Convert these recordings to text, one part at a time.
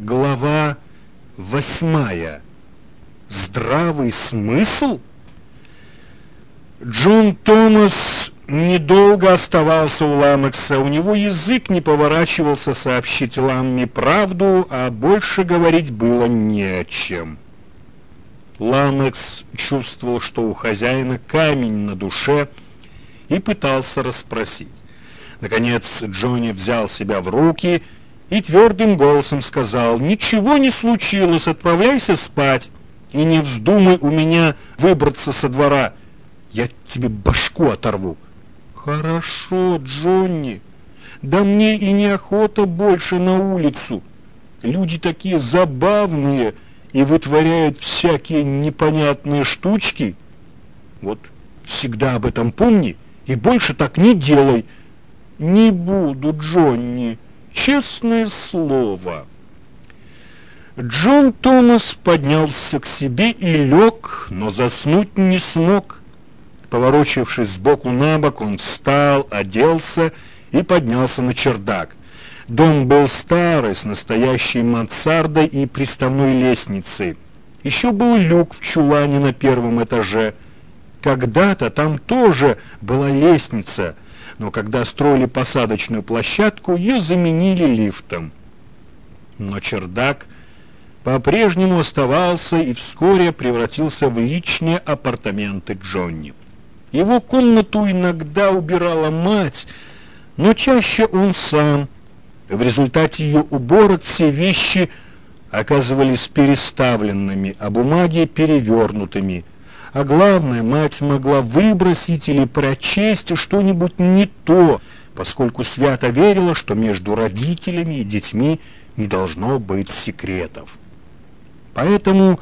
Глава восьмая. Здравый смысл? Джон Томас недолго оставался у Ламекса. У него язык не поворачивался сообщить Ламме правду, а больше говорить было не о чем. Ламекс чувствовал, что у хозяина камень на душе, и пытался расспросить. Наконец Джонни взял себя в руки и твердым голосом сказал, «Ничего не случилось, отправляйся спать, и не вздумай у меня выбраться со двора, я тебе башку оторву». «Хорошо, Джонни, да мне и неохота больше на улицу. Люди такие забавные и вытворяют всякие непонятные штучки. Вот всегда об этом помни и больше так не делай». «Не буду, Джонни, честное слово». Джон Томас поднялся к себе и лег, но заснуть не смог. Поворочившись сбоку на бок, он встал, оделся и поднялся на чердак. Дом был старый, с настоящей мансардой и приставной лестницей. Еще был люк в чулане на первом этаже. Когда-то там тоже была лестница — но когда строили посадочную площадку, ее заменили лифтом. Но чердак по-прежнему оставался и вскоре превратился в личные апартаменты Джонни. Его комнату иногда убирала мать, но чаще он сам. В результате ее уборок все вещи оказывались переставленными, а бумаги перевернутыми – а главное, мать могла выбросить или прочесть что-нибудь не то, поскольку свято верила, что между родителями и детьми не должно быть секретов. Поэтому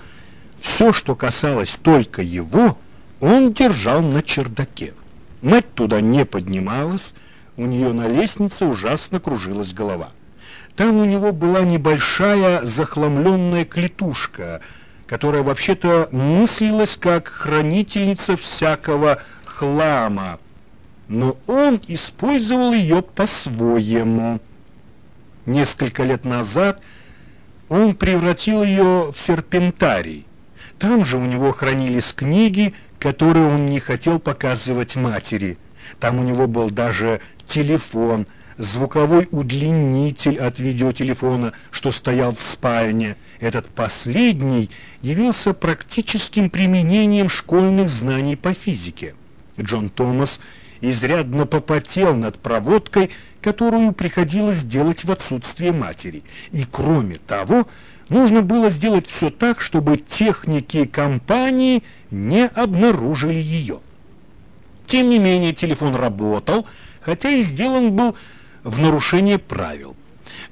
все, что касалось только его, он держал на чердаке. Мать туда не поднималась, у нее на лестнице ужасно кружилась голова. Там у него была небольшая захламленная клетушка — которая вообще-то мыслилась как хранительница всякого хлама, но он использовал ее по-своему. Несколько лет назад он превратил ее в серпентарий. Там же у него хранились книги, которые он не хотел показывать матери. Там у него был даже телефон, звуковой удлинитель от видеотелефона, что стоял в спальне – этот последний явился практическим применением школьных знаний по физике. Джон Томас изрядно попотел над проводкой, которую приходилось делать в отсутствие матери. И кроме того, нужно было сделать все так, чтобы техники компании не обнаружили ее. Тем не менее, телефон работал, хотя и сделан был в нарушение правил.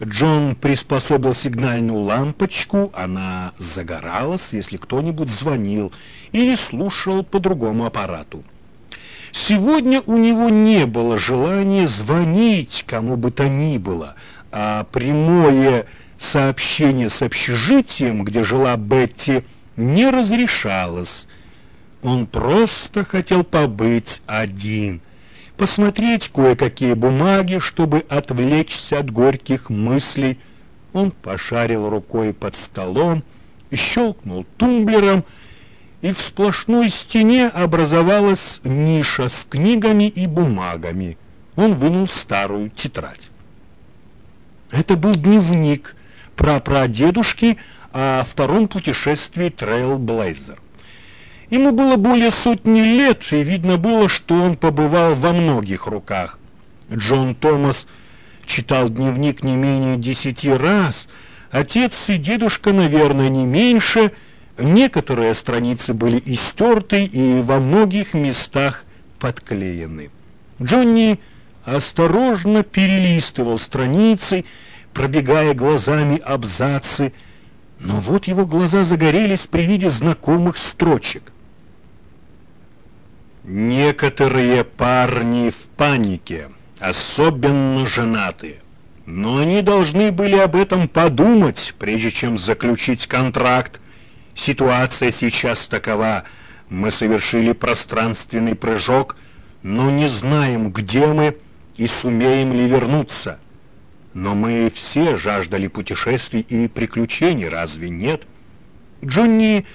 Джон приспособил сигнальную лампочку, она загоралась, если кто-нибудь звонил или слушал по другому аппарату. Сегодня у него не было желания звонить кому бы то ни было, а прямое сообщение с общежитием, где жила Бетти, не разрешалось. Он просто хотел побыть один – посмотреть кое-какие бумаги, чтобы отвлечься от горьких мыслей. Он пошарил рукой под столом, щелкнул тумблером, и в сплошной стене образовалась ниша с книгами и бумагами. Он вынул старую тетрадь. Это был дневник прапрадедушки о втором путешествии Трейл-Блейзер. Ему было более сотни лет, и видно было, что он побывал во многих руках. Джон Томас читал дневник не менее десяти раз, отец и дедушка, наверное, не меньше. Некоторые страницы были истерты и во многих местах подклеены. Джонни осторожно перелистывал страницы, пробегая глазами абзацы, но вот его глаза загорелись при виде знакомых строчек. Некоторые парни в панике, особенно женатые. Но они должны были об этом подумать, прежде чем заключить контракт. Ситуация сейчас такова. Мы совершили пространственный прыжок, но не знаем, где мы и сумеем ли вернуться. Но мы все жаждали путешествий и приключений, разве нет? Джонни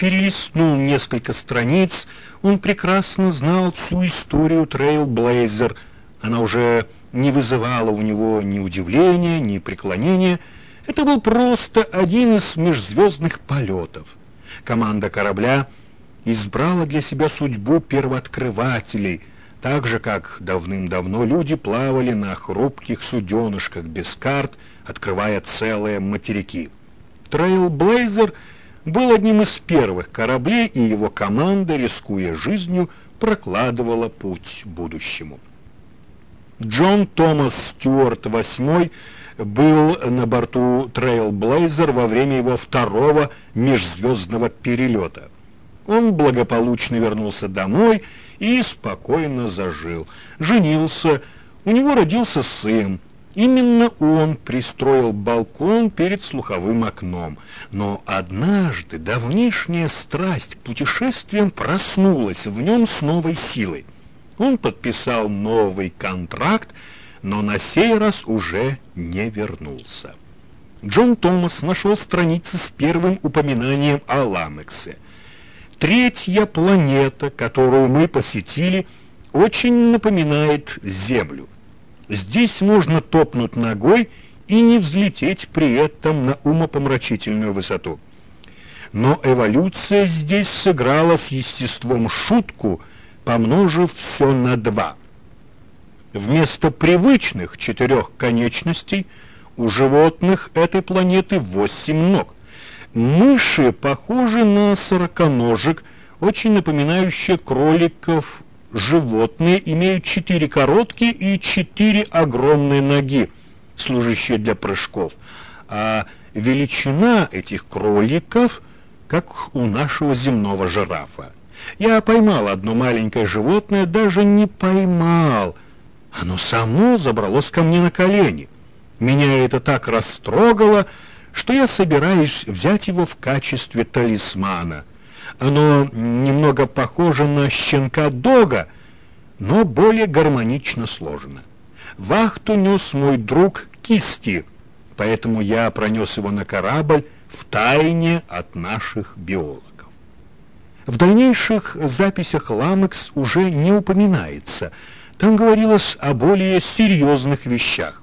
перелистнул несколько страниц. Он прекрасно знал всю историю Трейлблейзер. Она уже не вызывала у него ни удивления, ни преклонения. Это был просто один из межзвездных полетов. Команда корабля избрала для себя судьбу первооткрывателей, так же, как давным-давно люди плавали на хрупких суденышках без карт, открывая целые материки. Трейлблейзер был одним из первых кораблей, и его команда, рискуя жизнью, прокладывала путь будущему. Джон Томас Стюарт VIII был на борту Трейлблейзер во время его второго межзвездного перелета. Он благополучно вернулся домой и спокойно зажил. Женился, у него родился сын. Именно он пристроил балкон перед слуховым окном. Но однажды давнишняя страсть к путешествиям проснулась в нем с новой силой. Он подписал новый контракт, но на сей раз уже не вернулся. Джон Томас нашел страницы с первым упоминанием о Ламексе – Третья планета, которую мы посетили, очень напоминает Землю. Здесь можно топнуть ногой и не взлететь при этом на умопомрачительную высоту. Но эволюция здесь сыграла с естеством шутку, помножив все на два. Вместо привычных четырех конечностей у животных этой планеты восемь ног. Мыши похожи на сороконожек, очень напоминающие кроликов. Животные имеют четыре короткие и четыре огромные ноги, служащие для прыжков. А величина этих кроликов, как у нашего земного жирафа. Я поймал одно маленькое животное, даже не поймал. Оно само забралось ко мне на колени. Меня это так растрогало, что я собираюсь взять его в качестве талисмана. Оно немного похоже на щенка-дога, но более гармонично сложено. Вахту нес мой друг Кисти, поэтому я пронес его на корабль в тайне от наших биологов. В дальнейших записях Ламекс уже не упоминается. Там говорилось о более серьезных вещах.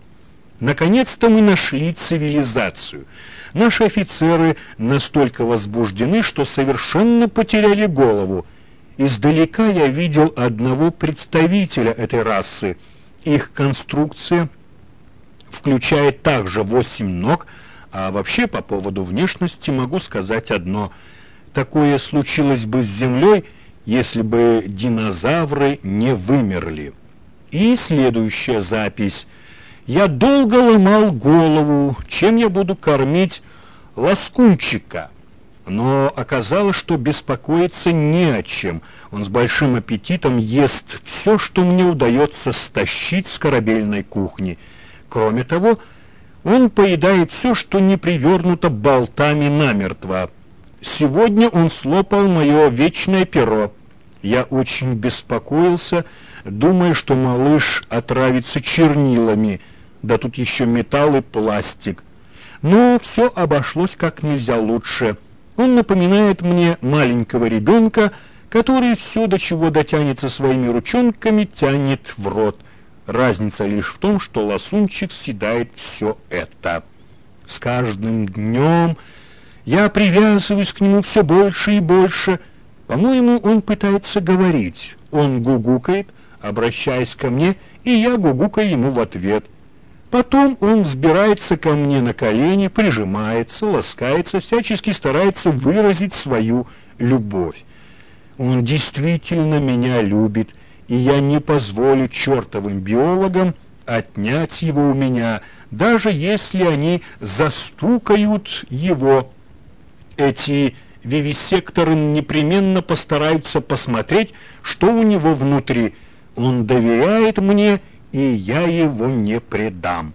Наконец-то мы нашли цивилизацию. Наши офицеры настолько возбуждены, что совершенно потеряли голову. Издалека я видел одного представителя этой расы. Их конструкция включает также восемь ног, а вообще по поводу внешности могу сказать одно. Такое случилось бы с Землей, если бы динозавры не вымерли. И следующая запись – я долго ломал голову, чем я буду кормить ласкунчика. Но оказалось, что беспокоиться не о чем. Он с большим аппетитом ест все, что мне удается стащить с корабельной кухни. Кроме того, он поедает все, что не привернуто болтами намертво. Сегодня он слопал мое вечное перо. Я очень беспокоился, думая, что малыш отравится чернилами — да тут еще металл и пластик. Но все обошлось как нельзя лучше. Он напоминает мне маленького ребенка, который все, до чего дотянется своими ручонками, тянет в рот. Разница лишь в том, что лосунчик съедает все это. С каждым днем я привязываюсь к нему все больше и больше. По-моему, он пытается говорить. Он гугукает, обращаясь ко мне, и я гугукаю ему в ответ — Потом он взбирается ко мне на колени, прижимается, ласкается, всячески старается выразить свою любовь. Он действительно меня любит, и я не позволю чертовым биологам отнять его у меня, даже если они застукают его. Эти вивисекторы непременно постараются посмотреть, что у него внутри. Он доверяет мне и я его не предам.